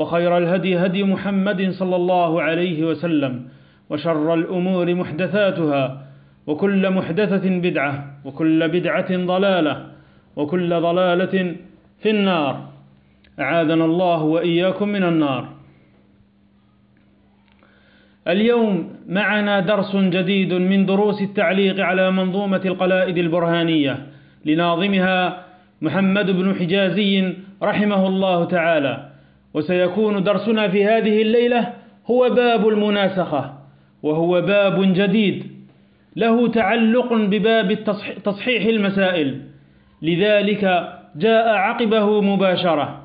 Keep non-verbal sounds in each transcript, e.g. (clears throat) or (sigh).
وخير الهدي هدي محمد صلى الله عليه وسلم وشر الأمور محدثاتها وكل محدثة بدعة وكل بدعة ضلالة وكل ضلالة في النار. أعاذنا الله وإياكم من النار. اليوم معنا درس جديد من دروس التعليق على منظومة القلائد البرهانية لناظمها محمد بن حجازي رحمه الله تعالى. وسيكون درسنا في هذه الليلة هو باب المناسخة وهو باب جديد له تعلق بباب تصحيح المسائل لذلك جاء عقبه مباشرة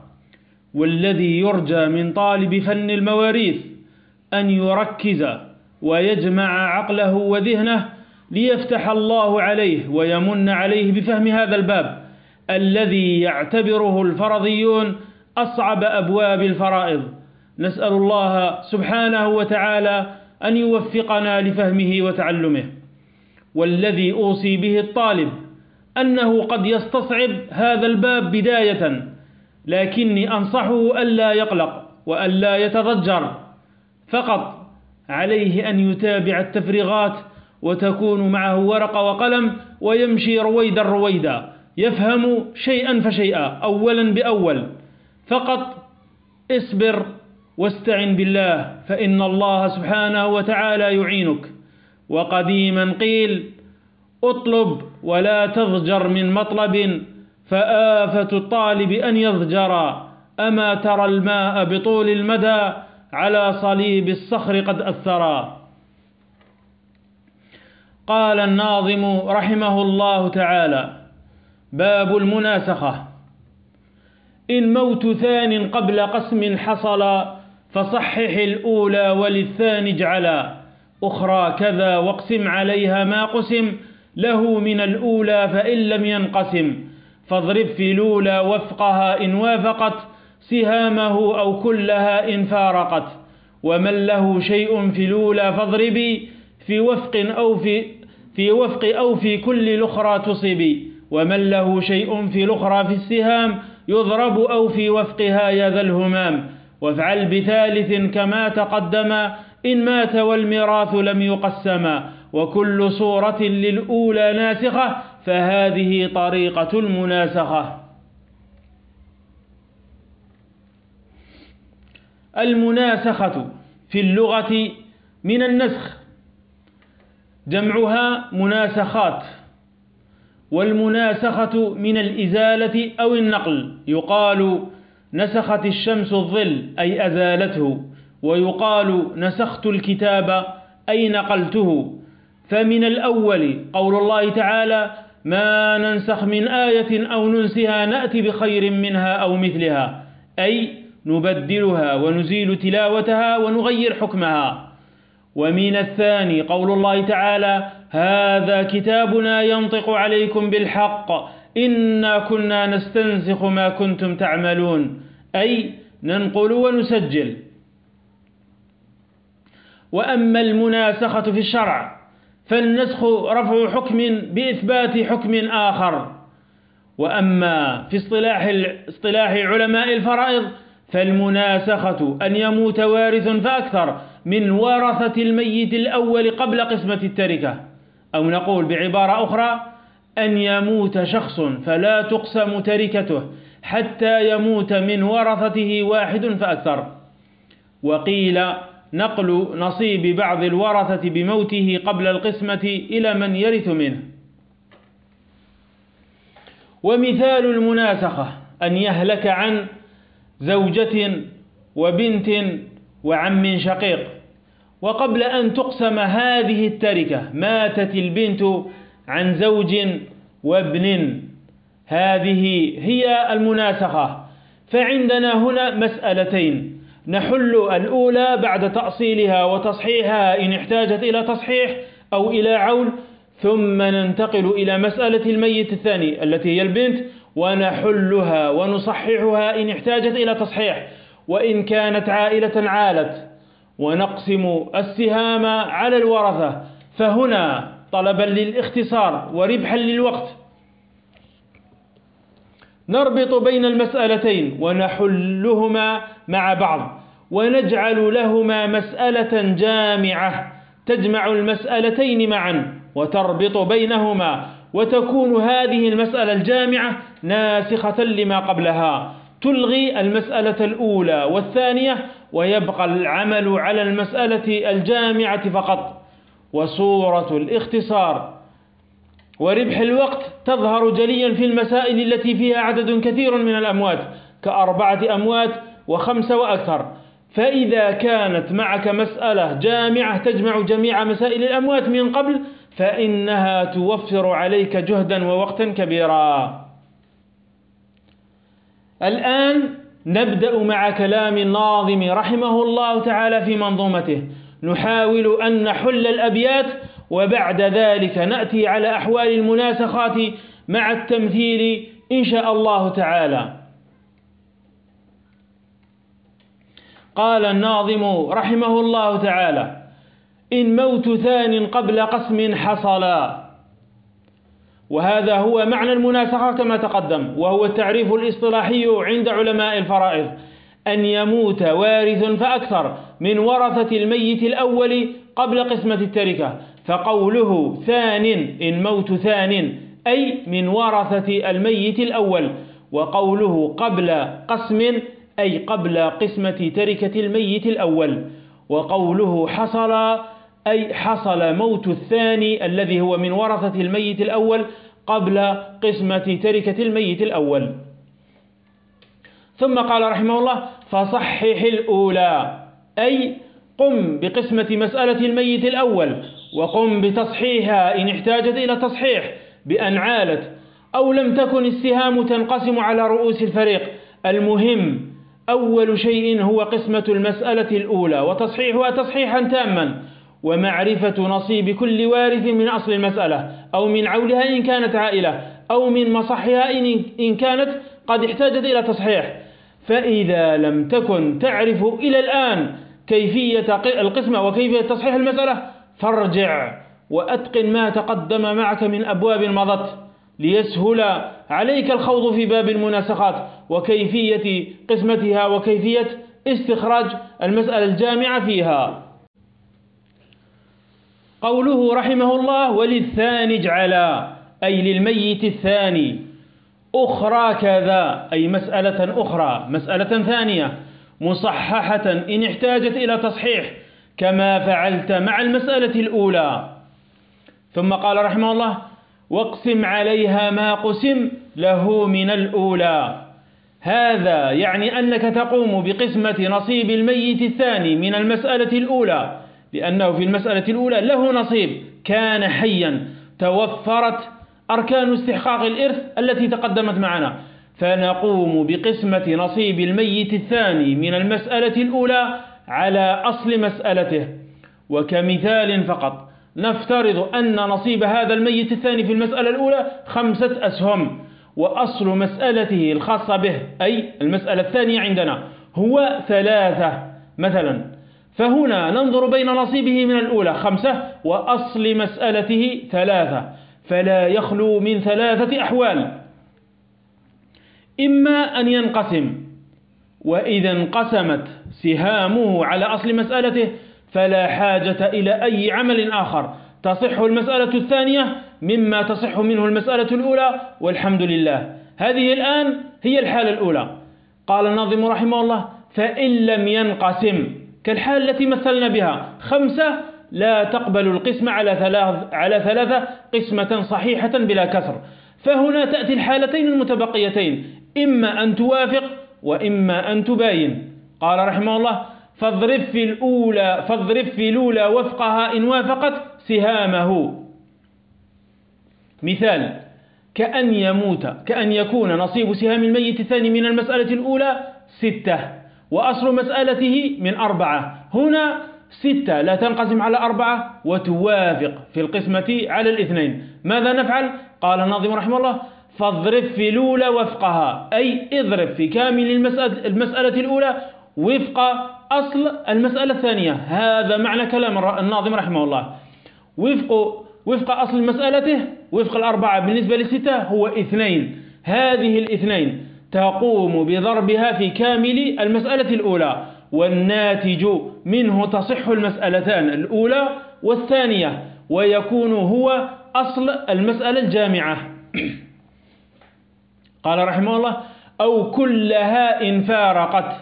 والذي يرجى من طالب فن المواريث أن يركز ويجمع عقله وذهنه ليفتح الله عليه ويمن عليه بفهم هذا الباب الذي يعتبره الفرضيون أصعب أبواب الفرائض. نسأل الله سبحانه وتعالى أن يوفقنا لفهمه وتعلمه. والذي أوصي به الطالب أنه قد يستصعب هذا الباب بداية لكني أنصحه ألا يقلق وألا يتضجر. فقط عليه أن يتابع التفريغات وتكون معه ورقة وقلم ويمشي رويدا رويدا يفهم شيئا فشيئا أولا بأول. فقط اصبر واستعن بالله فإن الله سبحانه وتعالى يعينك. وقديما قيل اطلب ولا تضجر من مطلب فآفة الطالب أن يضجر. أما ترى الماء بطول المدى على صليب الصخر قد أثرا قال الناظم رحمه الله تعالى باب المناسخة. إن موت ثان قبل قسم حصل فصحح الأولى وللثاني اجعلا. أخرى كذا واقسم عليها ما قسم له من الأولى فإن لم ينقسم. فاضرب في الأولى وفقها إن وافقت سهامه أو كلها إن فارقت. ومن له شيء في الأولى فاضربي في وفق أو في في وفق أو في كل الأخرى تصبي ومن له شيء في الأخرى في السهام يضرب أو في وفقها يا ذا الهمام. وافعل بثالث كما تقدم إن مات والميراث لم يقسما. وكل صورة للأولى ناسخة فهذه طريقة المناسخة. المناسخة في اللغة من النسخ. جمعها مناسخات. والمناسخة من الإزالة أو النقل يقال نسخت الشمس الظل أي أزالته ويقال نسخت الكتاب أي نقلته. فمن الأول قول الله تعالى ما ننسخ من آية أو ننسها نأتي بخير منها أو مثلها. أي نبدلها ونزيل تلاوتها ونغير حكمها. ومن الثاني قول الله تعالى هذا كتابنا ينطق عليكم بالحق. إنا كنا نستنسخ ما كنتم تعملون. أي ننقل ونسجل. وأما المناسخة في الشرع فالنسخ رفع حكم بإثبات حكم آخر. وأما في اصطلاح اصطلاح علماء الفرائض فالمناسخة أن يموت وارث فأكثر من ورثة الميت الأول قبل قسمة التركة. أو نقول بعبارة أخرى أن يموت شخص فلا تقسم تركته حتى يموت من ورثته واحد فأكثر. وقيل نقل نصيب بعض الورثة بموته قبل القسمة إلى من يرث منه. ومثال المناسخة أن يهلك عن زوجة وبنت وعم شقيق. وقبل أن تقسم هذه التركة ماتت البنت عن زوج وابن. هذه هي المناسخة. فعندنا هنا مسألتين. نحل الأولى بعد تأصيلها وتصحيحها إن احتاجت إلى تصحيح أو إلى عول ثم ننتقل إلى مسألة الميت الثاني التي هي البنت. ونحلها ونصححها إن احتاجت إلى تصحيح. وإن كانت عائلة عالت ونقسم السهام على الورثة فهنا طلبا للاختصار وربحا للوقت. نربط بين المسألتين ونحلهما مع بعض ونجعل لهما مسألة جامعة تجمع المسألتين معا وتربط بينهما وتكون هذه المسألة الجامعة ناسخة لما قبلها. تلغي المسألة الأولى والثانية ويبقى العمل على المسألة الجامعة فقط. وصورة الاختصار. وربح الوقت تظهر جليا في المسائل التي فيها عدد كثير من الأموات كأربعة أموات وخمسة وأكثر. فإذا كانت معك مسألة جامعة تجمع جميع مسائل الأموات من قبل فإنها توفر عليك جهدا ووقتا كبيرا. الآن نبدأ مع كلام الناظم رحمه الله تعالى في منظومته. نحاول أن نحل الأبيات وبعد ذلك نأتي على أحوال المناسخات مع التمثيل إن شاء الله تعالى. قال الناظم رحمه الله تعالى إن موت ثان قبل قسم حصلا. وهذا هو معنى المناسخة كما تقدم وهو التعريف الإصطلاحي عند علماء الفرائض. أن يموت وارث فأكثر من ورثة الميت الأول قبل قسمة التركة. فقوله ثان إن موت ثان أي من ورثة الميت الأول. وقوله قبل قسم أي قبل قسمة تركة الميت الأول. وقوله حصل أي حصل موت الثاني الذي هو من ورثة الميت الأول قبل قسمة تركة الميت الأول. ثم قال رحمه الله فصحح الأولى أي قم بقسمة مسألة الميت الأول وقم بتصحيحها إن احتاجت إلى تصحيح بأن عالت أو لم تكن السهام تنقسم على رؤوس الفريق. المهم أول شيء هو قسمة المسألة الأولى وتصحيحها تصحيحا تاما. ومعرفة نصيب كل وارث من أصل المسألة أو من عولها إن كانت عائلة أو من مصحها إن كانت قد احتاجت إلى تصحيح. فإذا لم تكن تعرف إلى الآن كيفية القسمة وكيفية تصحيح المسألة فارجع وأتقن ما تقدم معك من أبواب مضت ليسهل عليك الخوض في باب المناسخات وكيفية قسمتها وكيفية استخراج المسألة الجامعة فيها. قوله رحمه الله وللثاني اجعلا أي للميت الثاني. أخرى كذا أي مسألة أخرى مسألة ثانية مصححة إن احتاجت إلى تصحيح كما فعلت مع المسألة الأولى. ثم قال رحمه الله واقسم عليها ما قسم له من الأولى. هذا يعني أنك تقوم بقسمة نصيب الميت الثاني من المسألة الأولى. لأنه في المسألة الأولى له نصيب. كان حيا. توفرت أركان استحقاق الإرث التي تقدمت معنا. فنقوم بقسمة نصيب الميت الثاني من المسألة الأولى على أصل مسألته. وكمثال فقط. نفترض أن نصيب هذا الميت الثاني في المسألة الأولى خمسة أسهم. وأصل مسألته الخاصة به أي المسألة الثانية عندنا هو ثلاثة. مثلا فهنا ننظر بين نصيبه من الأولى خمسة وأصل مسألته ثلاثة فلا يخلو من ثلاثة أحوال. إما أن ينقسم وإذا انقسمت سهامه على أصل مسألته فلا حاجة إلى أي عمل آخر. تصح المسألة الثانية مما تصح منه المسألة الأولى والحمد لله. هذه الآن هي الحالة الأولى. قال الناظم رحمه الله فإن لم ينقسم كالحال التي مثلنا بها. خمسة لا تقبل القسمة على ثلاث على ثلاثة قسمة صحيحة بلا كسر. فهنا تأتي الحالتين المتبقيتين. إما أن توافق وإما أن تباين. قال رحمه الله فاضرب في الأولى فاضرب في الأولى وفقها إن وافقت سهامه. مثال كأن يموت كأن يكون نصيب سهام الميت الثاني من المسألة الأولى ستة. وأصل مسألته من أربعة. هنا ستة لا تنقسم على أربعة وتوافق في القسمة على الاثنين. ماذا نفعل؟ قال الناظم رحمه الله فاضرب في الأولى وفقها. أي اضرب في كامل المسألة, المسألة الأولى وفق أصل المسألة الثانية. هذا معنى كلام الناظم رحمه الله. وفق وفق أصل مسألته وفق الأربعة بالنسبة للستة هو اثنين. هذه الاثنين. تقوم بضربها في كامل المسألة الأولى والناتج منه تصح المسألتان الأولى والثانية ويكون هو أصل المسألة الجامعة. (clears throat) قال رحمه الله أو كلها إن فارقت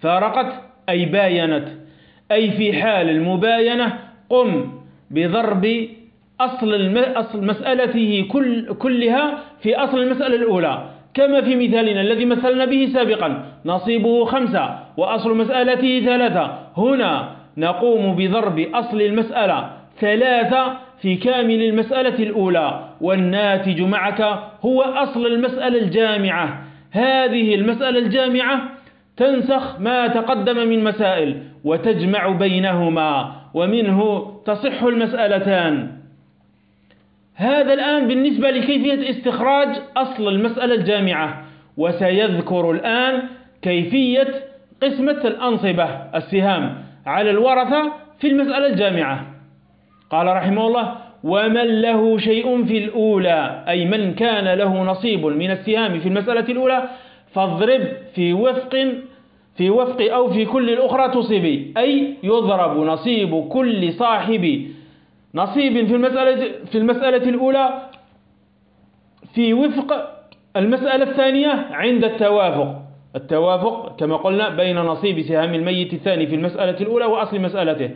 فارقت أي باينت أي في حال المباينة قم بضرب أصل, أصل مسألته كل كلها في أصل المسألة الأولى. كما في مثالنا الذي مثلنا به سابقا. نصيبه خمسة وأصل مسألته ثلاثة. هنا نقوم بضرب أصل المسألة ثلاثة في كامل المسألة الأولى. والناتج معك هو أصل المسألة الجامعة. هذه المسألة الجامعة تنسخ ما تقدم من مسائل وتجمع بينهما ومنه تصح المسألتان. هذا الآن بالنسبة لكيفية استخراج أصل المسألة الجامعة وسيذكر الآن كيفية قسمة الأنصبة السهام على الورثة في المسألة الجامعة. قال رحمه الله ومن له شيء في الأولى أي من كان له نصيب من السهام في المسألة الأولى فاضرب في وفق في وفق أو في كل الأخرى تصيبي أي يضرب نصيب كل صاحب نصيب في المسألة, في المسألة الأولى في وفق المسألة الثانية عند التوافق. التوافق كما قلنا بين نصيب سهام الميت الثاني في المسألة الأولى وأصل مسألته.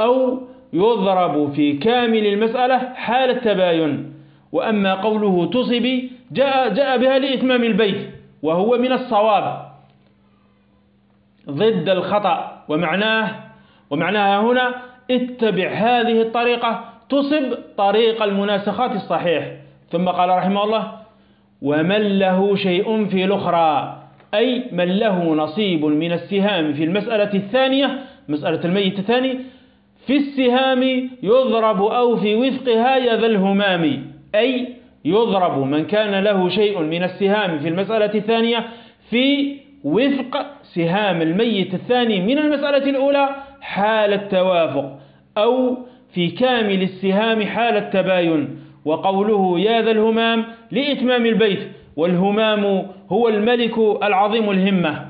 أو يضرب في كامل المسألة حال التباين. وأما قوله تصبي جاء, جاء بها لإتمام البيت وهو من الصواب. ضد الخطأ ومعناه ومعناها هنا اتبع هذه الطريقة تصب طريق المناسخات الصحيح. ثم قال رحمه الله ومن له شيء في الأخرى أي من له نصيب من السهام في المسألة الثانية مسألة الميت الثاني في السهام يضرب أو في وفقها يذا الهمام أي يضرب من كان له شيء من السهام في المسألة الثانية في وفق سهام الميت الثاني من المسألة الأولى حال التوافق أو في كامل السهام حال التباين. وقوله يا ذا الهمام لإتمام البيت والهمام هو الملك العظيم الهمة.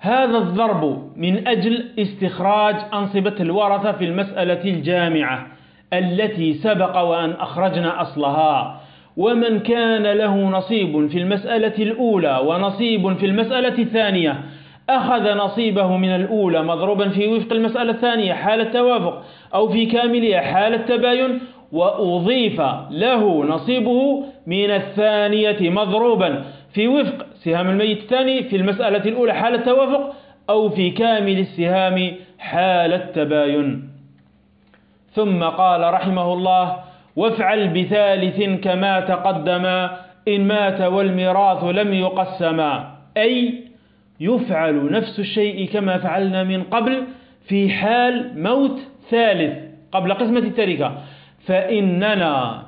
هذا الضرب من أجل استخراج أنصبة الورثة في المسألة الجامعة التي سبق وأن أخرجنا أصلها. ومن كان له نصيب في المسألة الأولى ونصيب في المسألة الثانية أخذ نصيبه من الأولى مضروبا في وفق المسألة الثانية حال التوافق أو في كاملها حال التباين وأضيف له نصيبه من الثانية مضروبا في وفق سهام الميت الثاني في المسألة الأولى حال التوافق أو في كامل السهام حال التباين. ثم قال رحمه الله وافعل بثالث كما تقدم إن مات والميراث لم يقسما أي يفعل نفس الشيء كما فعلنا من قبل في حال موت ثالث قبل قسمة التركة. فإننا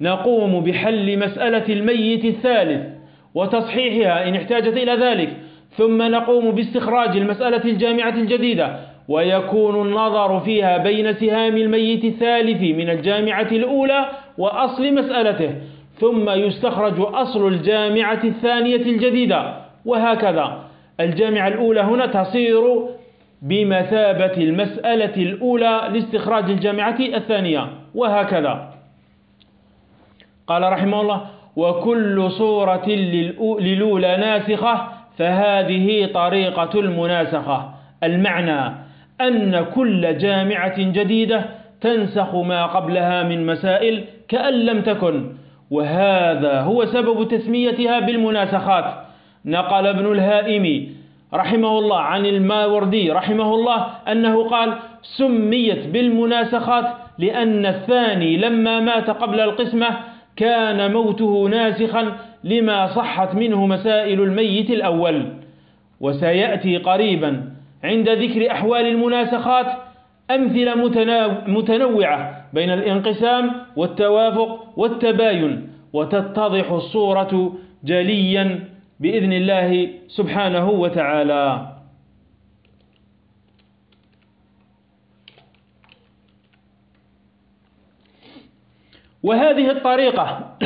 نقوم بحل مسألة الميت الثالث وتصحيحها إن احتاجت إلى ذلك. ثم نقوم باستخراج المسألة الجامعة الجديدة. ويكون النظر فيها بين سهام الميت الثالث من الجامعة الأولى وأصل مسألته. ثم يستخرج أصل الجامعة الثانية الجديدة. وهكذا. الجامعة الأولى هنا تصير بمثابة المسألة الأولى لاستخراج الجامعة الثانية وهكذا. قال رحمه الله وكل صورة للأولى ناسخة فهذه طريقة المناسخة. المعنى أن كل جامعة جديدة تنسخ ما قبلها من مسائل كأن لم تكن وهذا هو سبب تسميتها بالمناسخات. نقل ابن الهائم رحمه الله عن الماوردي رحمه الله أنه قال سميت بالمناسخات لأن الثاني لما مات قبل القسمة كان موته ناسخا لما صحت منه مسائل الميت الأول وسيأتي قريبا عند ذكر أحوال المناسخات أمثلة متنوعة بين الانقسام والتوافق والتباين وتتضح الصورة جليا بإذن الله سبحانه وتعالى. وهذه الطريقة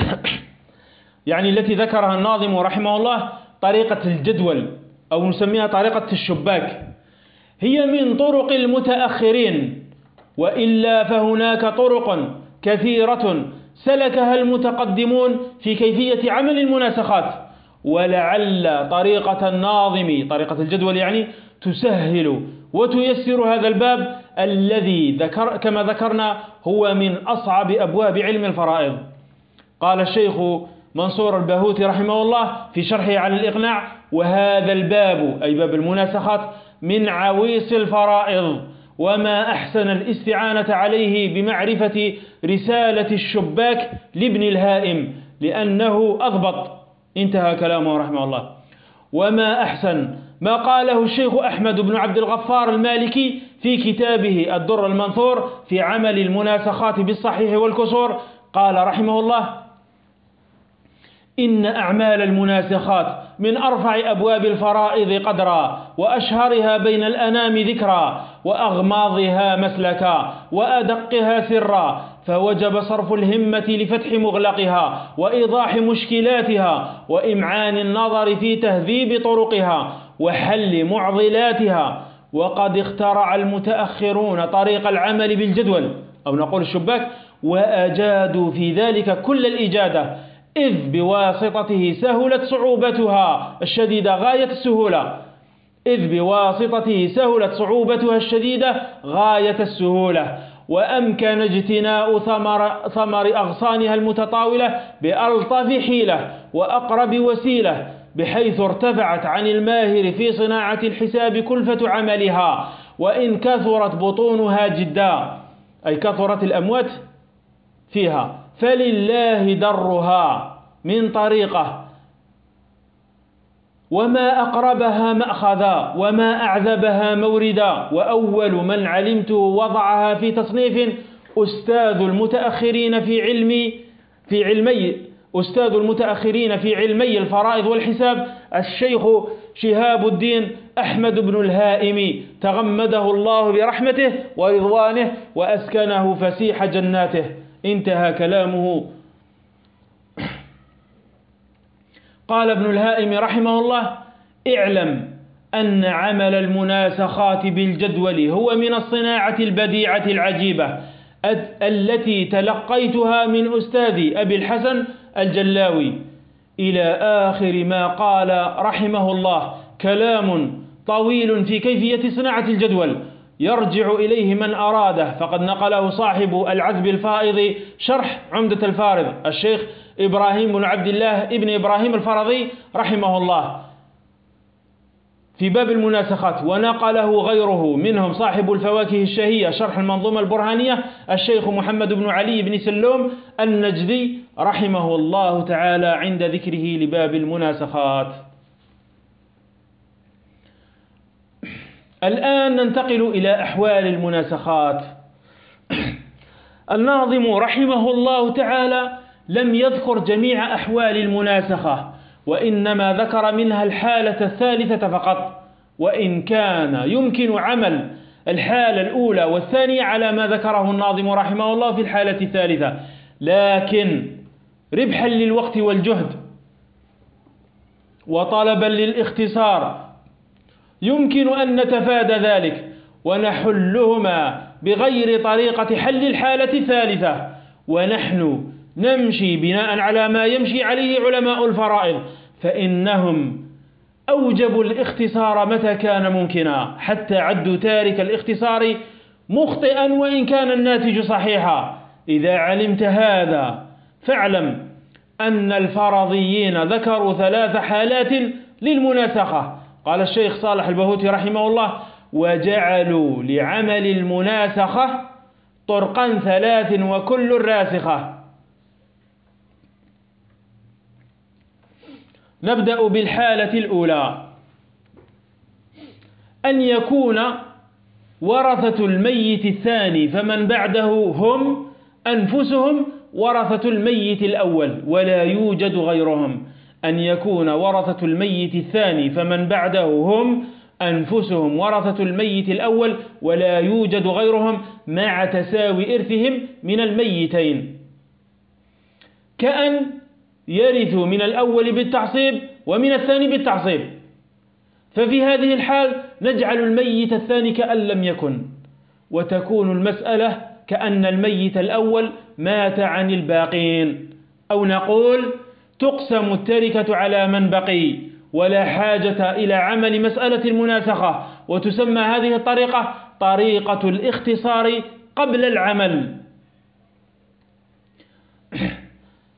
(coughs) يعني التي ذكرها الناظم رحمه الله طريقة الجدول أو نسميها طريقة الشباك. هي من طرق المتأخرين وإلا فهناك طرق كثيرة سلكها المتقدمون في كيفية عمل المناسخات. ولعل طريقة الناظم طريقة الجدول يعني تسهل وتيسر هذا الباب الذي ذكر كما ذكرنا هو من أصعب أبواب علم الفرائض. قال الشيخ منصور الباهوتي رحمه الله في شرحه على الإقناع وهذا الباب أي باب المناسخات من عويص الفرائض وما أحسن الاستعانة عليه بمعرفة رسالة الشباك لابن الهائم لأنه أضبط. انتهى كلامه رحمه الله. وما أحسن ما قاله الشيخ أحمد بن عبد الغفار المالكي في كتابه الدر المنثور في عمل المناسخات بالصحيح والكسور. قال رحمه الله إن أعمال المناسخات من أرفع أبواب الفرائض قدرا وأشهرها بين الأنام ذكرا وأغماضها مسلكا وأدقها سرا فوجب صرف الهمة لفتح مغلقها وإيضاح مشكلاتها وإمعان النظر في تهذيب طرقها وحل معضلاتها وقد اخترع المتأخرون طريق العمل بالجدول. أو نقول الشباك وأجادوا في ذلك كل الإجادة إذ بواسطته سهلت صعوبتها الشديدة غاية السهولة. إذ بواسطته سهلت صعوبتها الشديدة غاية السهولة. وأمكن اجتناء ثمر, ثمر أغصانها المتطاولة بألطف حيلة وأقرب وسيلة بحيث ارتفعت عن الماهر في صناعة الحساب كلفة عملها وإن كثرت بطونها جدا. أي كثرت الأموات فيها. فلله درها من طريقة. وما أقربها مأخذا وما أعذبها موردا وأول من علمت وضعها في تصنيف أستاذ المتأخرين في علم في علمي أستاذ المتأخرين في علمي الفرائض والحساب. الشيخ شهاب الدين أحمد بن الهائم. تغمده الله برحمته ورضوانه وأسكنه فسيح جناته. انتهى كلامه. قال ابن الهائم رحمه الله اعلم أن عمل المناسخات بالجدول هو من الصناعة البديعة العجيبة التي تلقيتها من أستاذي أبي الحسن الجلاوي. إلى آخر ما قال رحمه الله كلام طويل في كيفية صناعة الجدول يرجع إليه من أراده. فقد نقله صاحب العذب الفائض شرح عمدة الفارض الشيخ إبراهيم بن عبد الله ابن إبراهيم الفرضي رحمه الله. في باب المناسخات ونقله غيره منهم صاحب الفواكه الشهية شرح المنظومة البرهانية الشيخ محمد بن علي بن سلوم النجدي رحمه الله تعالى عند ذكره لباب المناسخات. الآن ننتقل إلى أحوال المناسخات. الناظم رحمه الله تعالى لم يذكر جميع أحوال المناسخة وإنما ذكر منها الحالة الثالثة فقط وإن كان يمكن عمل الحالة الأولى والثانية على ما ذكره الناظم رحمه الله في الحالة الثالثة. لكن ربحا للوقت والجهد وطلبا للاختصار يمكن أن نتفادى ذلك ونحلهما بغير طريقة حل الحالة الثالثة ونحن نمشي بناء على ما يمشي عليه علماء الفرائض فإنهم أوجبوا الاختصار متى كان ممكنا حتى عدوا تارك الاختصار مخطئا وإن كان الناتج صحيحا. إذا علمت هذا فاعلم أن الفرضيين ذكروا ثلاث حالات للمناسخة. قال الشيخ صالح البهوتي رحمه الله وجعلوا لعمل المناسخة طرقا ثلاث وكل راسخة. نبدأ بالحالة الأولى. أن يكون ورثة الميت الثاني فمن بعده هم أنفسهم ورثة الميت الأول ولا يوجد غيرهم. أن يكون ورثة الميت الثاني فمن بعده هم أنفسهم. ورثة الميت الأول ولا يوجد غيرهم مع تساوي إرثهم من الميتين. كأن يرثوا من الأول بالتعصيب ومن الثاني بالتعصيب. ففي هذه الحال نجعل الميت الثاني كأن لم يكن وتكون المسألة كأن الميت الأول مات عن الباقين. أو نقول تقسم التركة على من بقي ولا حاجة إلى عمل مسألة المناسخة. وتسمى هذه الطريقة طريقة الاختصار قبل العمل.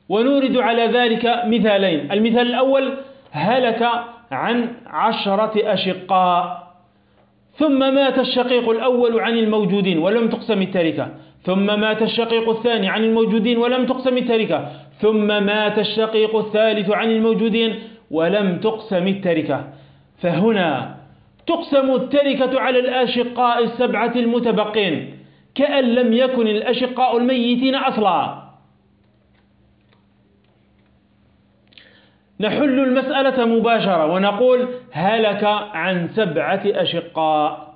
ونورد على ذلك مثالين. المثال الأول هلك عن عشرة أشقاء. ثم مات الشقيق الأول عن الموجودين ولم تقسم التركة. ثم مات الشقيق الثاني عن الموجودين ولم تقسم التركة. ثم مات الشقيق الثالث عن الموجودين ولم تقسم التركة. فهنا تقسم التركة على الأشقاء السبعة المتبقين كأن لم يكن الأشقاء الميتين أصلا. نحل المسألة مباشرة ونقول هلك عن سبعة أشقاء.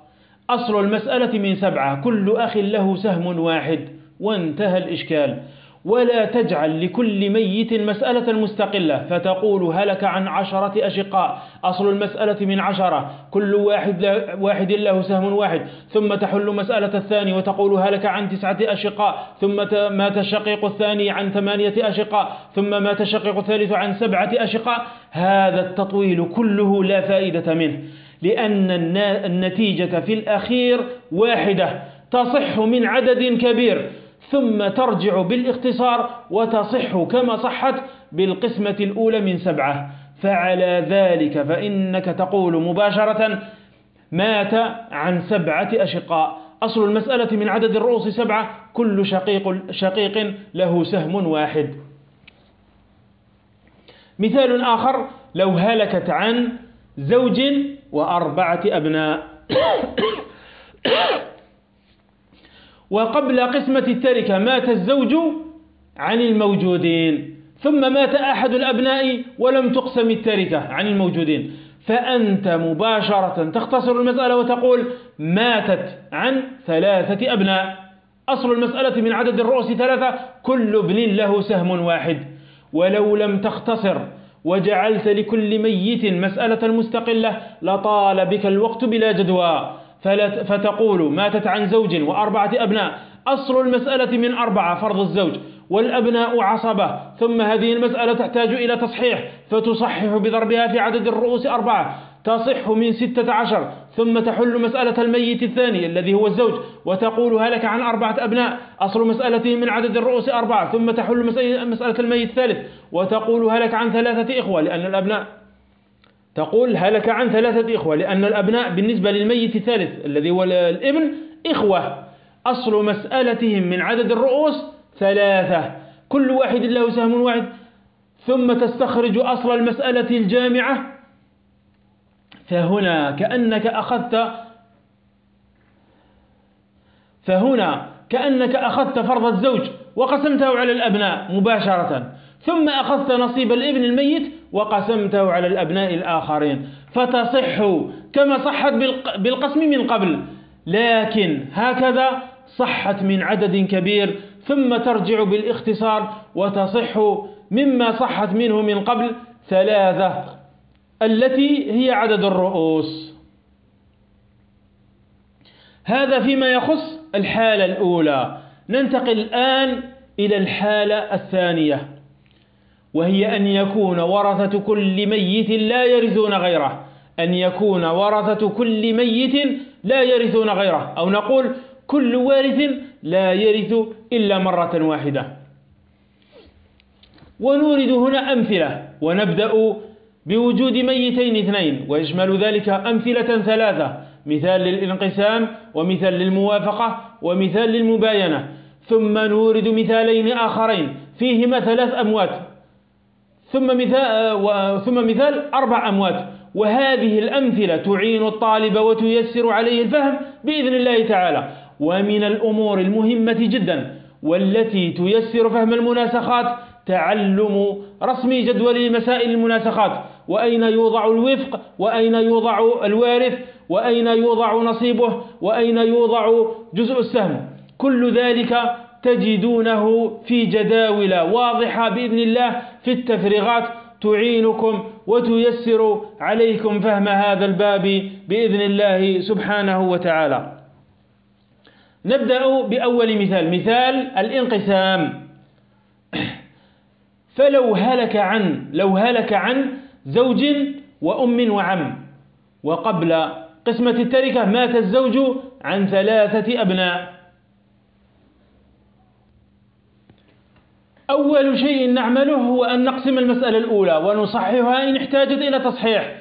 أصل المسألة من سبعة. كل أخ له سهم واحد. وانتهى الإشكال. ولا تجعل لكل ميت مسألة مستقلة فتقول هلك عن عشرة أشقاء. أصل المسألة من عشرة. كل واحد, واحد له سهم واحد. ثم تحل مسألة الثاني وتقول هلك عن تسعة أشقاء. ثم مات الشقيق الثاني عن ثمانية أشقاء. ثم مات الشقيق الثالث عن سبعة أشقاء. هذا التطويل كله لا فائدة منه. لأن النتيجة في الأخير واحدة تصح من عدد كبير ثم ترجع بالاختصار وتصح كما صحت بالقسمة الأولى من سبعة. فعلى ذلك فإنك تقول مباشرة مات عن سبعة أشقاء. أصل المسألة من عدد الرؤوس سبعة كل شقيق, شقيق له سهم واحد. مثال آخر لو هلكت عن زوج وأربعة أبناء. وقبل قسمة التركة مات الزوج عن الموجودين ثم مات أحد الأبناء ولم تقسم التركة عن الموجودين. فأنت مباشرة تختصر المسألة وتقول ماتت عن ثلاثة أبناء. أصل المسألة من عدد الرؤوس ثلاثة كل ابن له سهم واحد. ولو لم تختصر وجعلت لكل ميت مسألة مستقلة لطال بك الوقت بلا جدوى. فتقول ماتت عن زوج وأربعة أبناء. أصل المسألة من أربعة فرض الزوج. والأبناء عصبة. ثم هذه المسألة تحتاج إلى تصحيح. فتصحح بضربها في عدد الرؤوس أربعة. تصح من ستة عشر ثم تحل مسألة الميت الثاني الذي هو الزوج وتقول هلك عن أربعة أبناء؟ أصل مسألته من عدد الرؤوس أربعة ثم تحل مسألة الميت الثالث وتقول هلك عن ثلاثة إخوة لأن الأبناء؟ تقول هلك عن ثلاثة إخوة لأن الأبناء بالنسبة للميت الثالث الذي هو الابن إخوة. أصل مسألتهم من عدد الرؤوس ثلاثة كل واحد له سهم واحد ثم تستخرج أصل المسألة الجامعة فهنا كأنك أخذت فهنا كأنك أخذت فرض الزوج وقسمته على الأبناء مباشرة. ثم أخذت نصيب الابن الميت وقسمته على الأبناء الآخرين. فتصح كما صحت بالقسم من قبل. لكن هكذا صحت من عدد كبير. ثم ترجع بالاختصار وتصح مما صحت منه من قبل ثلاثة. التي هي عدد الرؤوس. هذا فيما يخص الحالة الأولى. ننتقل الآن إلى الحالة الثانية وهي أن يكون ورثة كل ميت لا يرثون غيره. أن يكون ورثة كل ميت لا يرثون غيره. أو نقول كل وارث لا يرث إلا مرة واحدة. ونورد هنا أمثلة ونبدأ بوجود ميتين اثنين ويشمل ذلك أمثلة ثلاثة مثال للانقسام ومثال للموافقة ومثال للمباينة. ثم نورد مثالين آخرين فيهما ثلاث أموات. ثم مثال, ثم مثال أربع أموات. وهذه الأمثلة تعين الطالب وتيسر عليه الفهم بإذن الله تعالى. ومن الأمور المهمة جدا والتي تيسر فهم المناسخات تعلم رسم جدول مسائل المناسخات. وأين يوضع الوفق؟ وأين يوضع الوارث؟ وأين يوضع نصيبه؟ وأين يوضع جزء السهم؟ كل ذلك تجدونه في جداول واضحة بإذن الله في التفريغات. تعينكم وتيسر عليكم فهم هذا الباب بإذن الله سبحانه وتعالى. نبدأ بأول مثال مثال الانقسام. فلو هلك عن لو هلك عن زوج وأم وعم. وقبل قسمة التركة مات الزوج عن ثلاثة أبناء. أول شيء نعمله هو أن نقسم المسألة الأولى ونصححها إن احتاجت إلى تصحيح.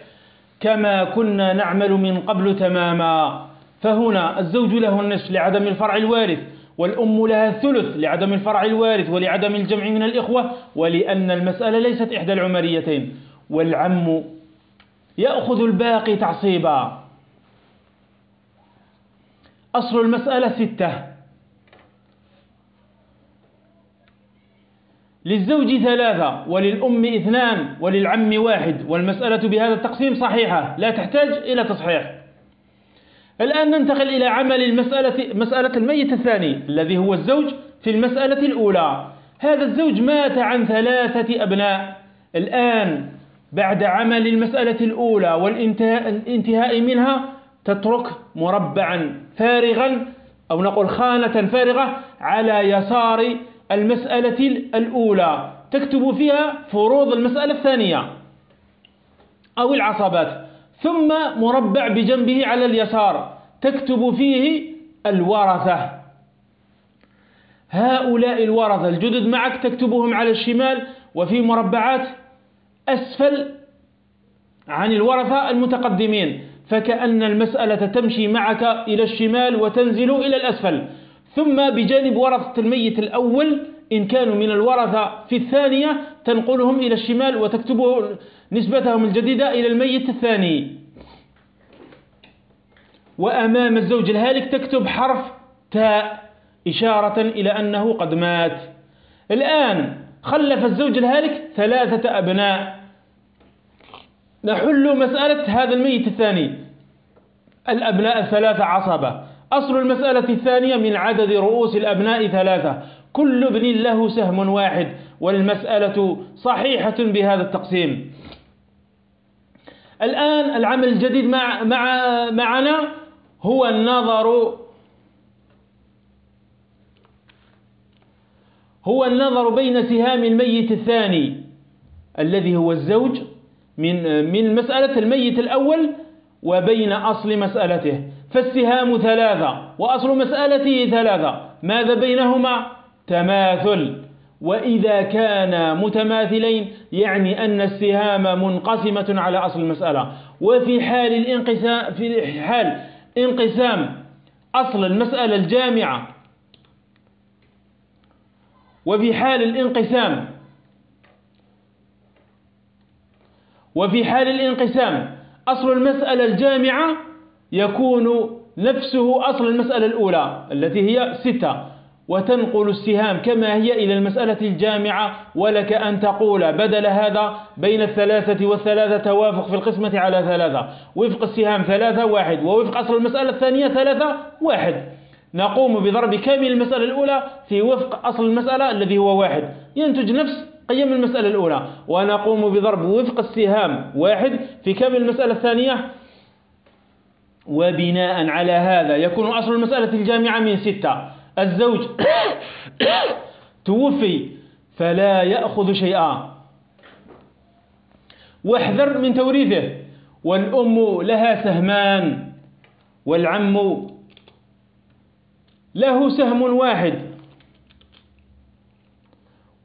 كما كنا نعمل من قبل تماما. فهنا الزوج له النصف لعدم الفرع الوارث والأم لها الثلث لعدم الفرع الوارث ولعدم الجمع من الإخوة ولأن المسألة ليست إحدى العمريتين. والعم يأخذ الباقي تعصيبا. أصل المسألة ستة. للزوج ثلاثة وللأم اثنان وللعم واحد. والمسألة بهذا التقسيم صحيحة لا تحتاج إلى تصحيح. الآن ننتقل إلى عمل المسألة مسألة الميت الثاني الذي هو الزوج في المسألة الأولى. هذا الزوج مات عن ثلاثة أبناء. الآن بعد عمل المسألة الأولى والانتهاء منها تترك مربعا فارغا أو نقول خانة فارغة على يسار المسألة الأولى. تكتب فيها فروض المسألة الثانية أو العصبات ثم مربع بجنبه على اليسار. تكتب فيه الورثة. هؤلاء الورثة الجدد معك تكتبهم على الشمال وفي مربعات أسفل عن الورثة المتقدمين فكأن المسألة تمشي معك إلى الشمال وتنزل إلى الأسفل. ثم بجانب ورثة الميت الأول إن كانوا من الورثة في الثانية تنقلهم إلى الشمال وتكتب نسبتهم الجديدة إلى الميت الثاني. وأمام الزوج الهالك تكتب حرف تاء إشارة إلى أنه قد مات. الآن خلف الزوج الهالك ثلاثة أبناء. نحل مسألة هذا الميت الثاني. الأبناء الثلاثة عصبة. أصل المسألة الثانية من عدد رؤوس الأبناء ثلاثة. كل ابن له سهم واحد والمسألة صحيحة بهذا التقسيم. الآن العمل الجديد مع مع معنا هو النظر هو النظر بين سهام الميت الثاني الذي هو الزوج من من مسألة الميت الأول وبين أصل مسألته. فالسهام ثلاثة وأصل مسألته ثلاثة. ماذا بينهما؟ تماثل. وإذا كان متماثلين يعني أن السهام منقسمة على أصل المسألة. وفي حال الانقسام في حال انقسام أصل المسألة الجامعة وفي حال الانقسام وفي حال الانقسام أصل المسألة الجامعة يكون نفسه أصل المسألة الأولى التي هي ستة وتنقل السهام كما هي إلى المسألة الجامعة ولك أن تقول بدل هذا بين الثلاثة والثلاثة توافق في القسمة على ثلاثة وفق السهام ثلاثة واحد ووفق أصل المسألة الثانية ثلاثة واحد. نقوم بضرب كامل المسألة الأولى في وفق أصل المسألة الذي هو واحد. ينتج نفس قيم المسألة الأولى. ونقوم بضرب وفق السهام واحد في كامل المسألة الثانية؟ وبناء على هذا يكون أصل المسألة الجامعة من ستة. الزوج (coughs) توفي فلا يأخذ شيئا. واحذر من توريثه. والأم لها سهمان والعم له سهم واحد.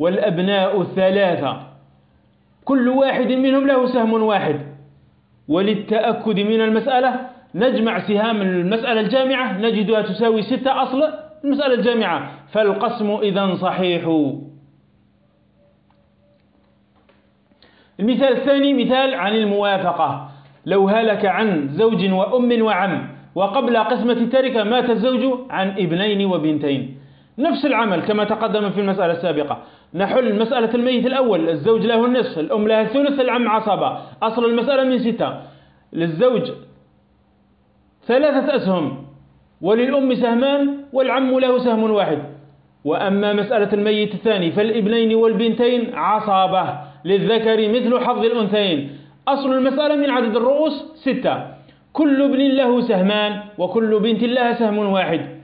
والأبناء الثلاثة. كل واحد منهم له سهم واحد. وللتأكد من المسألة نجمع سهام المسألة الجامعة نجدها تساوي ستة أصل المسألة الجامعة. فالقسم إذا صحيح. المثال الثاني مثال عن الموافقة. لو هلك عن زوج وأم وعم وقبل قسمة التركة مات الزوج عن ابنين وبنتين. نفس العمل كما تقدم في المسألة السابقة. نحل مسألة الميت الأول الزوج له النصف الأم لها الثلث العم عصبة. أصل المسألة من ستة. للزوج ثلاثة أسهم وللأم سهمان والعم له سهم واحد. وأما مسألة الميت الثاني فالابنين والبنتين عصابة للذكر مثل حظ الأنثيين. أصل المسألة من عدد الرؤوس ستة. كل ابن له سهمان وكل بنت لها سهم واحد.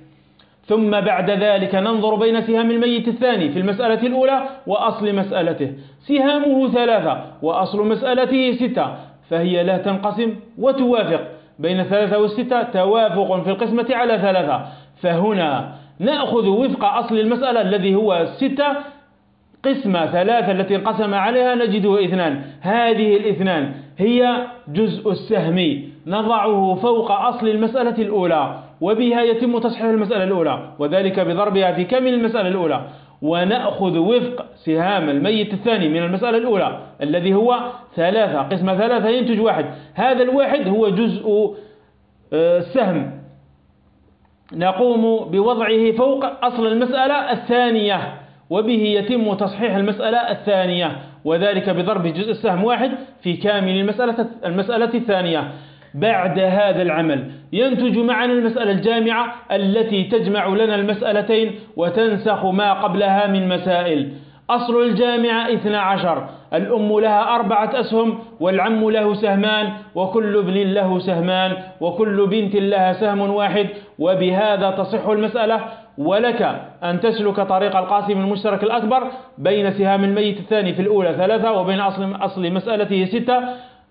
ثم بعد ذلك ننظر بين سهام الميت الثاني في المسألة الأولى وأصل مسألته. سهامه ثلاثة وأصل مسألته ستة فهي لا تنقسم وتوافق. بين ثلاثة والستة توافق في القسمة على ثلاثة. فهنا نأخذ وفق أصل المسألة الذي هو ستة قسمة ثلاثة التي انقسم عليها نجده اثنان. هذه الاثنان هي جزء السهم. نضعه فوق أصل المسألة الأولى. وبها يتم تصحيح المسألة الأولى وذلك بضربها في كامل المسألة الأولى؟ ونأخذ وفق سهام الميت الثاني من المسألة الأولى الذي هو ثلاثة قسمة ثلاثة ينتج واحد. هذا الواحد هو جزء السهم. آه، نقوم بوضعه فوق أصل المسألة الثانية وبه يتم تصحيح المسألة الثانية وذلك بضرب جزء السهم واحد في كامل المسألة, المسألة الثانية. بعد هذا العمل. ينتج معنا المسألة الجامعة التي تجمع لنا المسألتين وتنسخ ما قبلها من مسائل. أصل الجامعة اثنى عشر. الأم لها أربعة أسهم والعم له سهمان وكل ابن له سهمان وكل بنت لها سهم واحد. وبهذا تصح المسألة. ولك أن تسلك طريق القاسم المشترك الأكبر بين سهام الميت الثاني في الأولى ثلاثة وبين أصل, أصل مسألته ستة.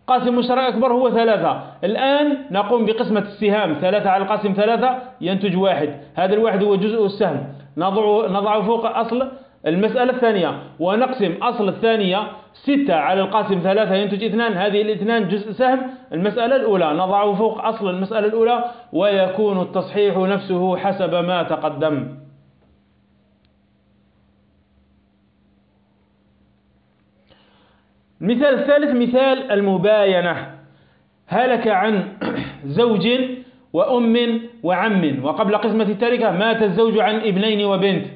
قاسم مشترك أكبر هو ثلاثة. الآن نقوم بقسمة السهام. ثلاثة على القاسم ثلاثة ينتج واحد. هذا الواحد هو جزء السهم. نضع, نضع فوق أصل المسألة الثانية. ونقسم أصل الثانية. ستة على القاسم ثلاثة ينتج اثنان. هذه الاثنان جزء سهم. المسألة الأولى. نضعه فوق أصل المسألة الأولى. ويكون التصحيح نفسه حسب ما تقدم. المثال الثالث مثال المباينة. هلك عن (clears throat) زوج وأم وعم. وقبل قسمة التركة مات الزوج عن ابنين وبنت.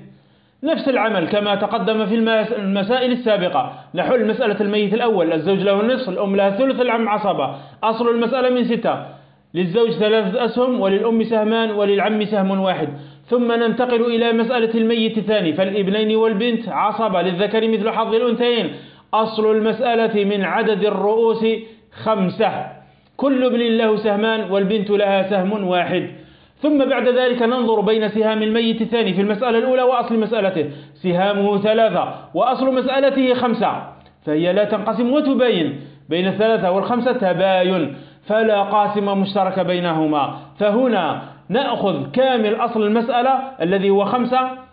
نفس العمل كما تقدم في المسائل السابقة. نحل مسألة الميت الأول الزوج له النصف الأم لها الثلث العم عصبة. أصل المسألة من ستة. للزوج ثلاثة أسهم وللأم سهمان وللعم سهم واحد. ثم ننتقل إلى مسألة الميت الثاني. فالابنين والبنت عصبة للذكر مثل حظ الأنثيين. أصل المسألة من عدد الرؤوس خمسة. كل ابن له سهمان والبنت لها سهم واحد. ثم بعد ذلك ننظر بين سهام الميت الثاني في المسألة الأولى وأصل مسألته. سهامه ثلاثة وأصل مسألته خمسة. فهي لا تنقسم وتباين بين الثلاثة والخمسة تباين. فلا قاسم مشترك بينهما. فهنا نأخذ كامل أصل المسألة الذي هو خمسة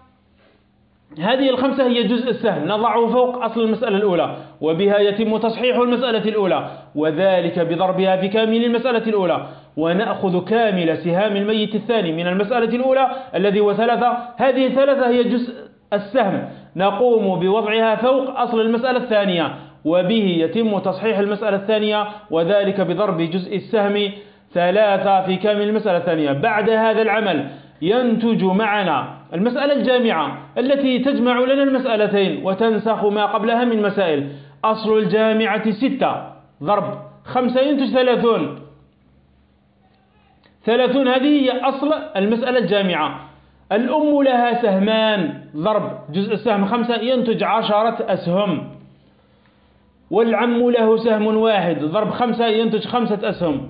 هذه الخمسة هي جزء السهم. نضعه فوق أصل المسألة الأولى وبها يتم تصحيح المسألة الأولى وذلك بضربها في كامل المسألة الأولى. ونأخذ كامل سهام الميت الثاني من المسألة الأولى الذي هو ثلاثة. هذه الثلاثة هي جزء السهم. نقوم بوضعها فوق أصل المسألة الثانية وبه يتم تصحيح المسألة الثانية وذلك بضرب جزء السهم ثلاثة في كامل المسألة الثانية. بعد هذا العمل ينتج معنا المسألة الجامعة التي تجمع لنا المسألتين وتنسخ ما قبلها من مسائل. أصل الجامعة ستة. ضرب. خمسة ينتج ثلاثون. ثلاثون هذه هي أصل المسألة الجامعة. الأم لها سهمان. ضرب. جزء السهم خمسة. ينتج عشرة أسهم. والعم له سهم واحد. ضرب خمسة. ينتج خمسة أسهم.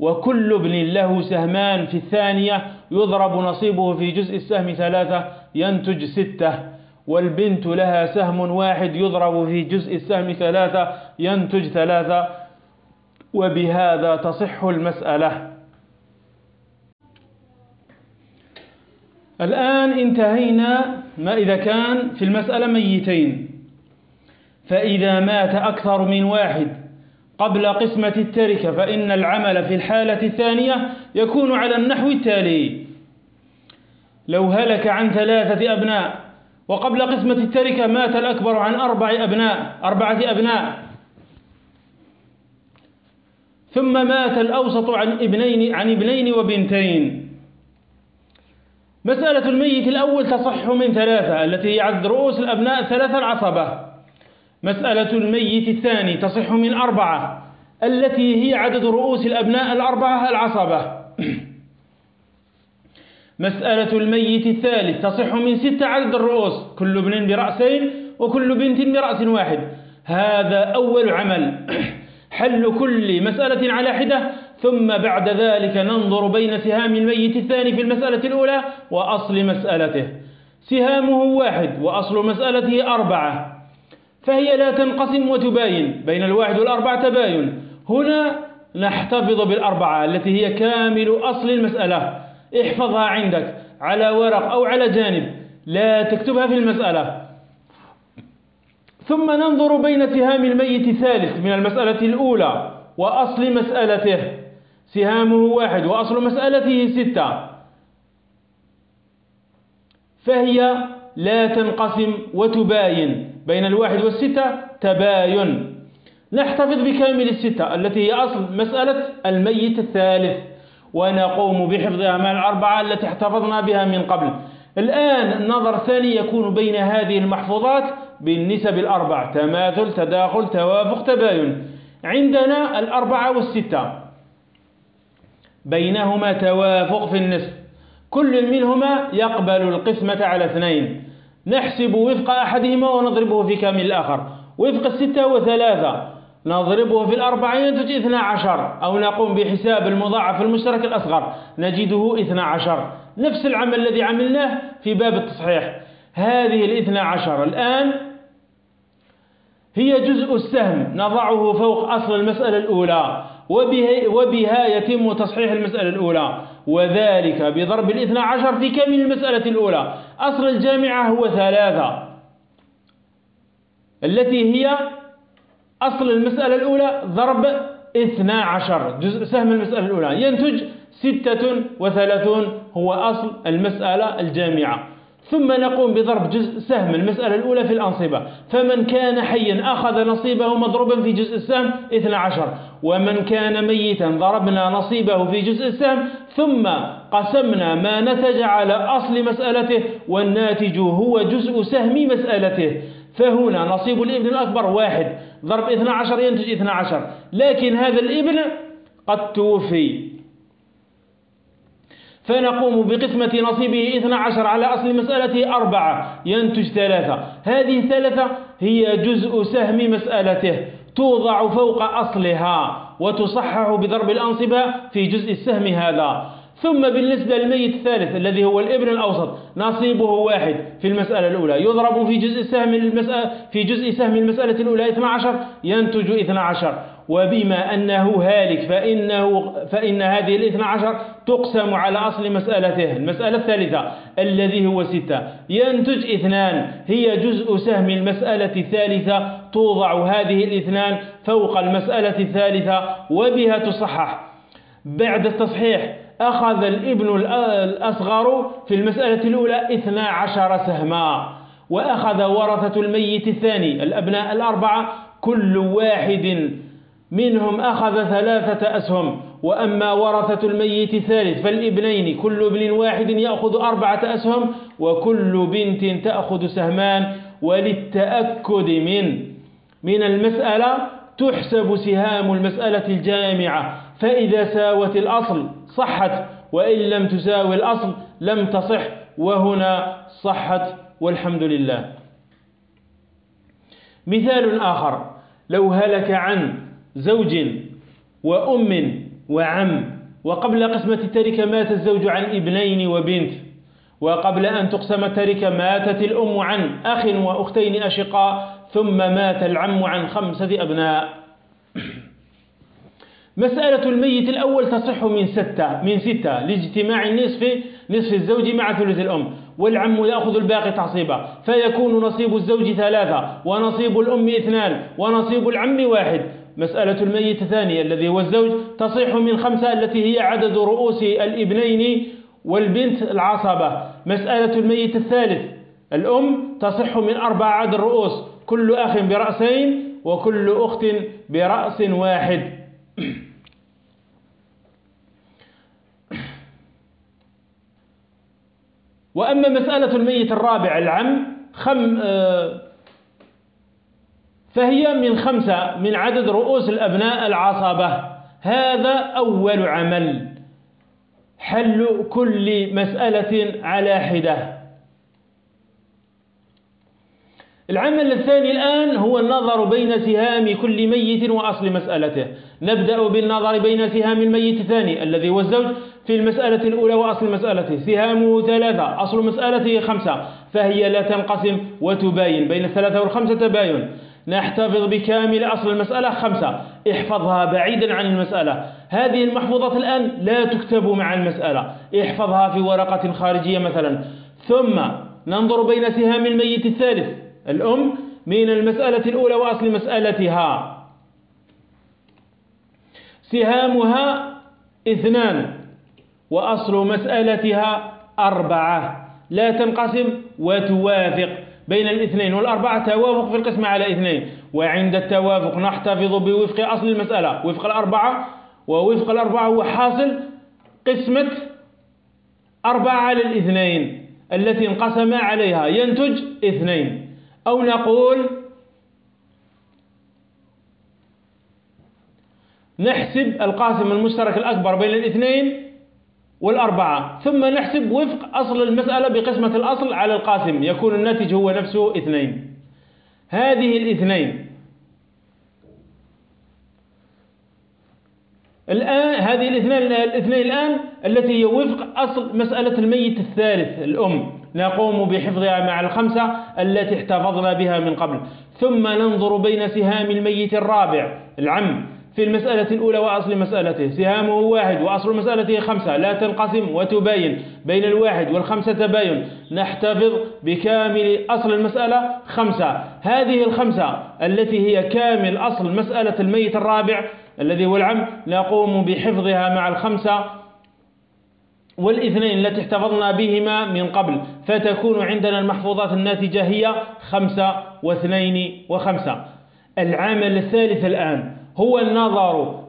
وكل ابن له سهمان في الثانية. يضرب نصيبه في جزء السهم ثلاثة ينتج ستة. والبنت لها سهم واحد يضرب في جزء السهم ثلاثة ينتج ثلاثة. وبهذا تصح المسألة. الآن انتهينا ما إذا كان في المسألة ميتين. فإذا مات أكثر من واحد قبل قسمة التركة فإن العمل في الحالة الثانية يكون على النحو التالي. لو هلك عن ثلاثة أبناء وقبل قسمة التركة مات الأكبر عن أربع أبناء أربعة أبناء. ثم مات الأوسط عن ابنين, عن ابنين وبنتين. مسألة الميت الأول تصح من ثلاثة التي هي عدد رؤوس الأبناء الثلاثة العصبة. مسألة الميت الثاني تصح من أربعة التي هي عدد رؤوس الأبناء الأربعة العصبة. مسألة الميت الثالث تصح من ستة عدد الرؤوس كل ابن برأسين وكل بنت برأس واحد. هذا أول عمل. (clears throat) حل كل مسألة على حدة ثم بعد ذلك ننظر بين سهام الميت الثاني في المسألة الأولى وأصل مسألته. سهامه واحد وأصل مسألته أربعة. فهي لا تنقسم وتباين. بين الواحد والأربعة تباين. هنا نحتفظ بالأربعة التي هي كامل أصل المسألة. احفظها عندك على ورق أو على جانب لا تكتبها في المسألة. ثم ننظر بين سهام الميت الثالث من المسألة الأولى وأصل مسألته. سهامه واحد وأصل مسألته ستة. فهي لا تنقسم وتباين. بين الواحد والستة تباين. نحتفظ بكامل الستة التي هي أصل مسألة الميت الثالث. ونقوم بحفظها من الأربعة التي احتفظنا بها من قبل. الآن النظر الثاني يكون بين هذه المحفوظات بالنسب الأربع تماثل تداخل توافق تباين. عندنا الأربعة والستة. بينهما توافق في النصف. كل منهما يقبل القسمة على اثنين. نحسب وفق أحدهما ونضربه في كامل الآخر. وفق الستة وثلاثة. نضربه في الأربعة ينتج اثنا عشر أو نقوم بحساب المضاعف المشترك الأصغر نجده اثنا عشر. نفس العمل الذي عملناه في باب التصحيح. هذه الاثنى عشر الآن هي جزء السهم نضعه فوق أصل المسألة الأولى وبها يتم تصحيح المسألة الأولى. وذلك بضرب الاثنى عشر في كامل المسألة الأولى؟ أصل الجامعة هو ثلاثة. التي هي أصل المسألة الأولى ضرب اثنى عشر جزء سهم المسألة الأولى. ينتج ستة وثلاثون هو أصل المسألة الجامعة. ثم نقوم بضرب جزء سهم المسألة الأولى في الأنصبة. فمن كان حيا أخذ نصيبه مضروبا في جزء السهم 12 ومن كان ميتا ضربنا نصيبه في جزء السهم. ثم قسمنا ما نتج على أصل مسألته والناتج هو جزء سهم مسألته. فهنا نصيب الابن الأكبر واحد. ضرب 12 ينتج 12 لكن هذا الابن قد توفي. فنقوم بقسمة نصيبه 12 على أصل مسألته أربعة ينتج ثلاثة. هذه الثلاثة هي جزء سهم مسألته. توضع فوق أصلها وتصحح بضرب الأنصبة في جزء السهم هذا. ثم بالنسبة للميت الثالث الذي هو الإبن الأوسط نصيبه واحد في المسألة الأولى. يضرب في جزء سهم المسألة في جزء سهم المسألة الأولى 12 ينتج 12 وبما أنه هالك فإنه فإن هذه الاثنى عشر تقسم على أصل مسألته المسألة الثالثة الذي هو ستة. ينتج اثنان. هي جزء سهم المسألة الثالثة. توضع هذه الاثنان فوق المسألة الثالثة وبها تصحح. بعد التصحيح أخذ الابن الأصغر في المسألة الأولى اثنا عشر سهما وأخذ ورثة الميت الثاني الأبناء الأربعة كل واحد منهم أخذ ثلاثة أسهم. وأما ورثة الميت الثالث فالابنين كل ابن واحد يأخذ أربعة أسهم وكل بنت تأخذ سهمان. وللتأكد من من المسألة تحسب سهام المسألة الجامعة فإذا ساوت الأصل صحت وإن لم تساوي الأصل لم تصح وهنا صحت والحمد لله. مثال آخر لو هلك عن زوج وأم وعم وقبل قسمة التركة مات الزوج عن ابنين وبنت وقبل أن تقسم التركة ماتت الأم عن أخ وأختين أشقاء ثم مات العم عن خمسة أبناء. مسألة الميت الأول تصح من ستة من ستة لاجتماع النصف نصف الزوج مع ثلث الأم والعم يأخذ الباقي تعصيبا فيكون نصيب الزوج ثلاثة ونصيب الأم اثنان ونصيب العم واحد. مسألة الميت الثانية الذي هو الزوج تصح من خمسة التي هي عدد رؤوس الابنين والبنت العصبة. مسألة الميت الثالث الأم تصح من أربعة عدد الرؤوس كل أخ برأسين وكل أخت برأس واحد. (clears throat) وأما مسألة الميت الرابع العم خم آه، فهي من خمسة من عدد رؤوس الأبناء العصبة. هذا أول عمل حل كل مسألة على حدة. العمل الثاني الآن هو النظر بين سهام كل ميت وأصل مسألته. نبدأ بالنظر بين سهام الميت الثاني الذي هو الزوج في المسألة الأولى وأصل مسألته. سهامه ثلاثة أصل مسألته خمسة فهي لا تنقسم وتباين. بين الثلاثة والخمسة تباين. نحتفظ بكامل أصل المسألة خمسة. احفظها بعيدا عن المسألة. هذه المحفوظات الآن لا تكتب مع المسألة. احفظها في ورقة خارجية مثلا. ثم ننظر بين سهام الميت الثالث. الأم من المسألة الأولى وأصل مسألتها. سهامها اثنان وأصل مسألتها أربعة. لا تنقسم وتوافق بين الاثنين والأربعة توافق في القسم على اثنين. وعند التوافق نحتفظ بوفق أصل المسألة وفق الأربعة ووفق الأربعة هو حاصل قسمة أربعة على الاثنين التي انقسم عليها ينتج اثنين. أو نقول نحسب القاسم المشترك الأكبر بين الاثنين والأربعة ثم نحسب وفق أصل المسألة بقسمة الأصل على القاسم يكون الناتج هو نفسه اثنين. هذه الاثنين. الآن هذه الاثنين الاثنين الآن التي هي وفق أصل مسألة الميت الثالث الأم. نقوم بحفظها مع الخمسة التي احتفظنا بها من قبل. ثم ننظر بين سهام الميت الرابع العم في المسألة الأولى وأصل مسألته. سهامه واحد وأصل مسألته خمسة. لا تنقسم وتباين. بين الواحد والخمسة تباين. نحتفظ بكامل أصل المسألة خمسة. هذه الخمسة التي هي كامل أصل مسألة الميت الرابع الذي هو العم نقوم بحفظها مع الخمسة والاثنين التي احتفظنا بهما من قبل فتكون عندنا المحفوظات الناتجة هي خمسة واثنين وخمسة. العامل الثالث الآن هو النظر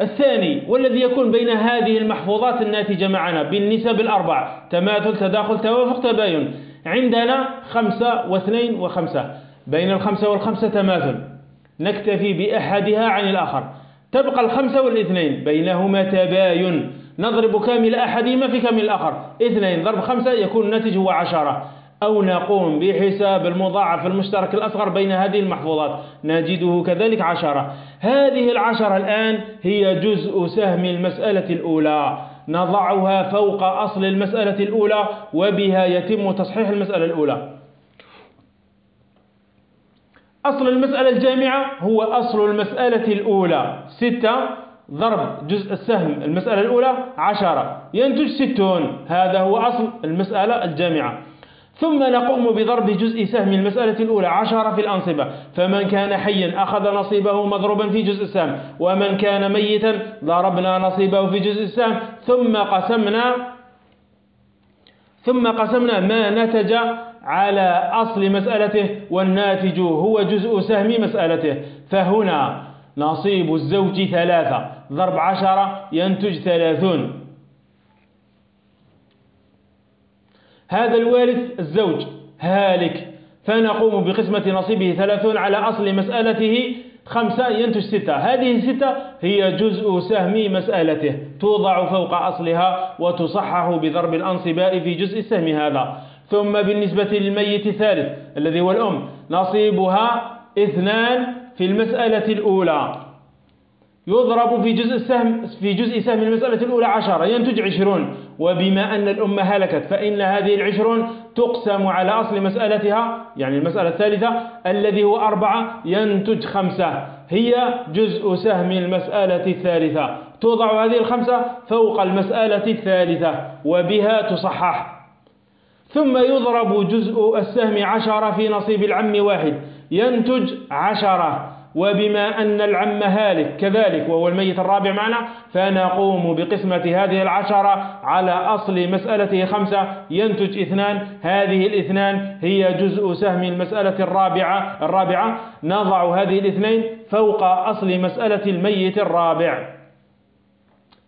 الثاني والذي يكون بين هذه المحفوظات الناتجة معنا بالنسب الأربع. تماثل تداخل توافق تباين. عندنا خمسة واثنين وخمسة. بين الخمسة والخمسة تماثل. نكتفي بأحدها عن الآخر. تبقى الخمسة والاثنين بينهما تباين. نضرب كامل أحدهما في كامل الآخر. اثنين ضرب خمسة يكون الناتج هو عشرة. أو نقوم بحساب المضاعف المشترك الأصغر بين هذه المحفوظات. نجده كذلك عشرة. هذه العشرة الآن هي جزء سهم المسألة الأولى. نضعها فوق أصل المسألة الأولى وبها يتم تصحيح المسألة الأولى. أصل المسألة الجامعة هو أصل المسألة الأولى. ستة ضرب جزء السهم المسألة الأولى عشرة. ينتج ستون. هذا هو أصل المسألة الجامعة. ثم نقوم بضرب جزء سهم. المسألة الأولى عشرة في الأنصبة. فمن كان حيا أخذ نصيبه مضروبا في جزء السهم. ومن كان ميتا ضربنا نصيبه في جزء السهم. ثم قسمنا ثم قسمنا ما نتج على أصل مسألته. والناتج هو جزء سهم مسألته. فهنا نصيب الزوج ثلاثة. ضرب عشرة ينتج ثلاثون. هذا الوارث الزوج هالك فنقوم بقسمة نصيبه ثلاثون على أصل مسألته خمسة ينتج ستة. هذه الستة هي جزء سهم مسألته توضع فوق أصلها وتصحح بضرب الأنصباء في جزء السهم هذا. ثم بالنسبة للميت الثالث الذي هو الأم نصيبها اثنان في المسألة الأولى. يضرب في جزء السهم في جزء سهم المسألة الأولى عشرة ينتج عشرون. وبما أن الأمة هلكت فإن هذه العشرون تقسم على أصل مسألتها يعني المسألة الثالثة الذي هو أربعة ينتج خمسة. هي جزء سهم المسألة الثالثة. توضع هذه الخمسة فوق المسألة الثالثة وبها تصحح. ثم يضرب جزء السهم عشرة في نصيب العم واحد ينتج عشرة. وبما أن العم هالك كذلك وهو الميت الرابع معنا فنقوم بقسمة هذه العشرة على أصل مسألته خمسة ينتج اثنان هذه الاثنان هي جزء سهم المسألة الرابعة الرابعة. نضع هذه الاثنين فوق أصل مسألة الميت الرابع.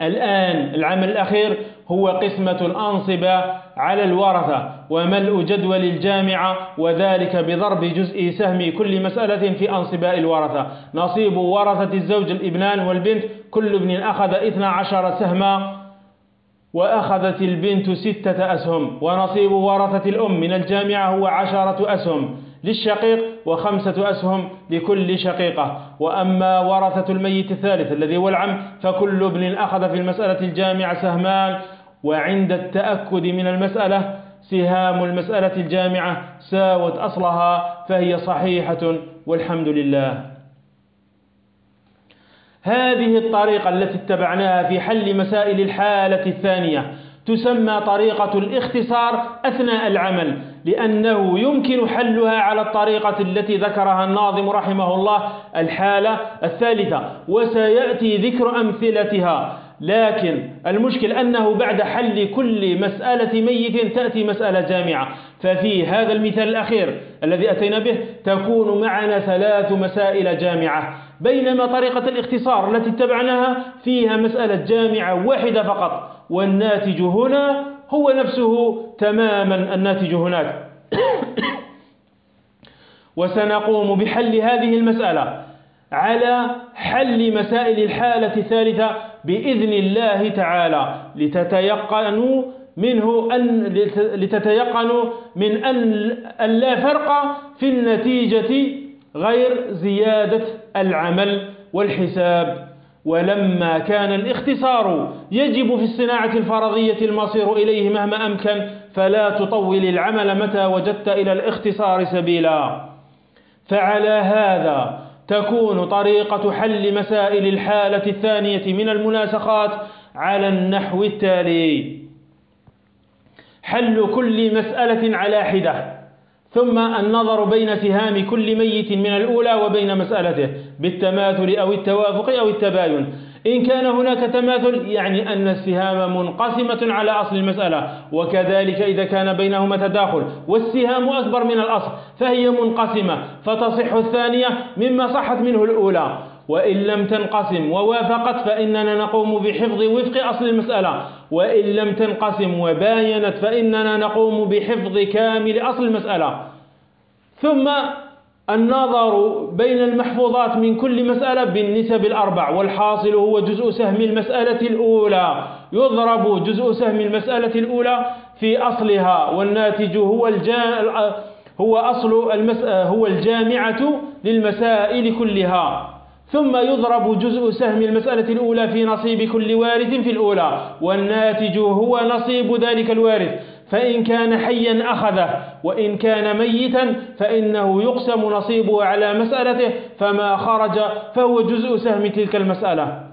الآن العمل الأخير هو قسمة أنصب على الورثة وملء جدول الجامعة وذلك بضرب جزء سهم كل مسألة في أنصباء الورثة. نصيب ورثة الزوج الإبنان والبنت كل ابن أخذ اثنا عشر سهما وأخذت البنت ستة أسهم. ونصيب ورثة الأم من الجامعة هو عشرة أسهم للشقيق وخمسة أسهم لكل شقيقة. وأما ورثة الميت الثالث الذي هو العم فكل ابن أخذ في المسألة الجامعة سهمان وعند التأكد من المسألة سهام المسألة الجامعة ساوت أصلها فهي صحيحة والحمد لله. هذه الطريقة التي اتبعناها في حل مسائل الحالة الثانية تسمى طريقة الاختصار أثناء العمل لأنه يمكن حلها على الطريقة التي ذكرها الناظم رحمه الله الحالة الثالثة وسيأتي ذكر أمثلتها. لكن المشكل أنه بعد حل كل مسألة ميت تأتي مسألة جامعة. ففي هذا المثال الأخير الذي أتينا به تكون معنا ثلاث مسائل جامعة بينما طريقة الاختصار التي اتبعناها فيها مسألة جامعة واحدة فقط والناتج هنا هو نفسه تماما الناتج هناك. (coughs) وسنقوم بحل هذه المسألة على حل مسائل الحالة الثالثة بإذن الله تعالى لتتيقنوا منه أن لتتيقنوا من أن لا فرق في النتيجة غير زيادة العمل والحساب. ولما كان الاختصار يجب في الصناعة الفرضية المصير إليه مهما أمكن فلا تطول العمل متى وجدت إلى الاختصار سبيلا. فعلى هذا تكون طريقة حل مسائل الحالة الثانية من المناسخات على النحو التالي. حل كل مسألة على حدة ثم النظر بين سهام كل ميت من الأولى وبين مسألته بالتماثل أو التوافق أو التباين. إن كان هناك تماثل يعني أن السهام منقسمة على أصل المسألة وكذلك إذا كان بينهما تداخل والسهام أكبر من الأصل فهي منقسمة فتصح الثانية مما صحت منه الأولى. وإن لم تنقسم ووافقت فإننا نقوم بحفظ وفق أصل المسألة. وإن لم تنقسم وباينت فإننا نقوم بحفظ كامل أصل المسألة. ثم النظر بين المحفوظات من كل مسألة بالنسب الأربع والحاصل هو جزء سهم المسألة الأولى. يضرب جزء سهم المسألة الأولى في أصلها والناتج هو الجا هو أصل المسألة هو الجامعة للمسائل كلها. ثم يضرب جزء سهم المسألة الأولى في نصيب كل وارث في الأولى والناتج هو نصيب ذلك الوارث. فإن كان حيا أخذه وإن كان ميتا فإنه يقسم نصيبه على مسألته فما خرج فهو جزء سهم تلك المسألة.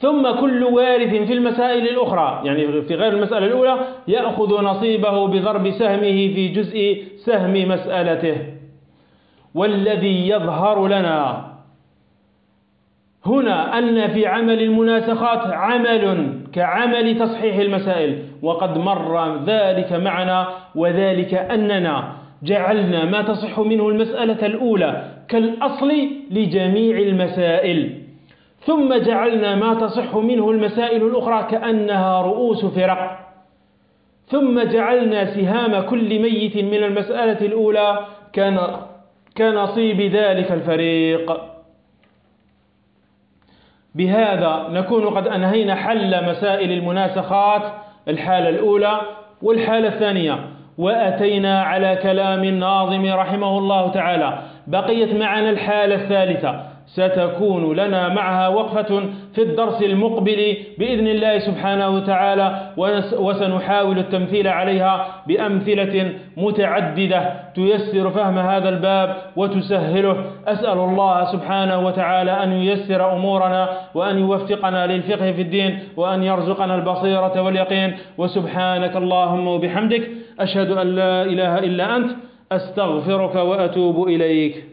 ثم كل وارث في المسائل الأخرى يعني في غير المسألة الأولى يأخذ نصيبه بضرب سهمه في جزء سهم مسألته. والذي يظهر لنا هنا أن في عمل المناسخات عمل كعمل تصحيح المسائل وقد مر ذلك معنا وذلك أننا جعلنا ما تصح منه المسألة الأولى كالأصل لجميع المسائل. ثم جعلنا ما تصح منه المسائل الأخرى كأنها رؤوس فرق. ثم جعلنا سهام كل ميت من المسألة الأولى كنصيب ذلك الفريق. بهذا نكون قد أنهينا حل مسائل المناسخات الحالة الأولى والحالة الثانية وأتينا على كلام الناظم رحمه الله تعالى. بقيت معنا الحالة الثالثة ستكون لنا معها وقفة في الدرس المقبل بإذن الله سبحانه وتعالى وسنحاول التمثيل عليها بأمثلة متعددة تيسر فهم هذا الباب وتسهله. أسأل الله سبحانه وتعالى أن ييسر أمورنا وأن يوفقنا للفقه في الدين وأن يرزقنا البصيرة واليقين. وسبحانك اللهم وبحمدك أشهد أن لا إله إلا أنت أستغفرك وأتوب إليك.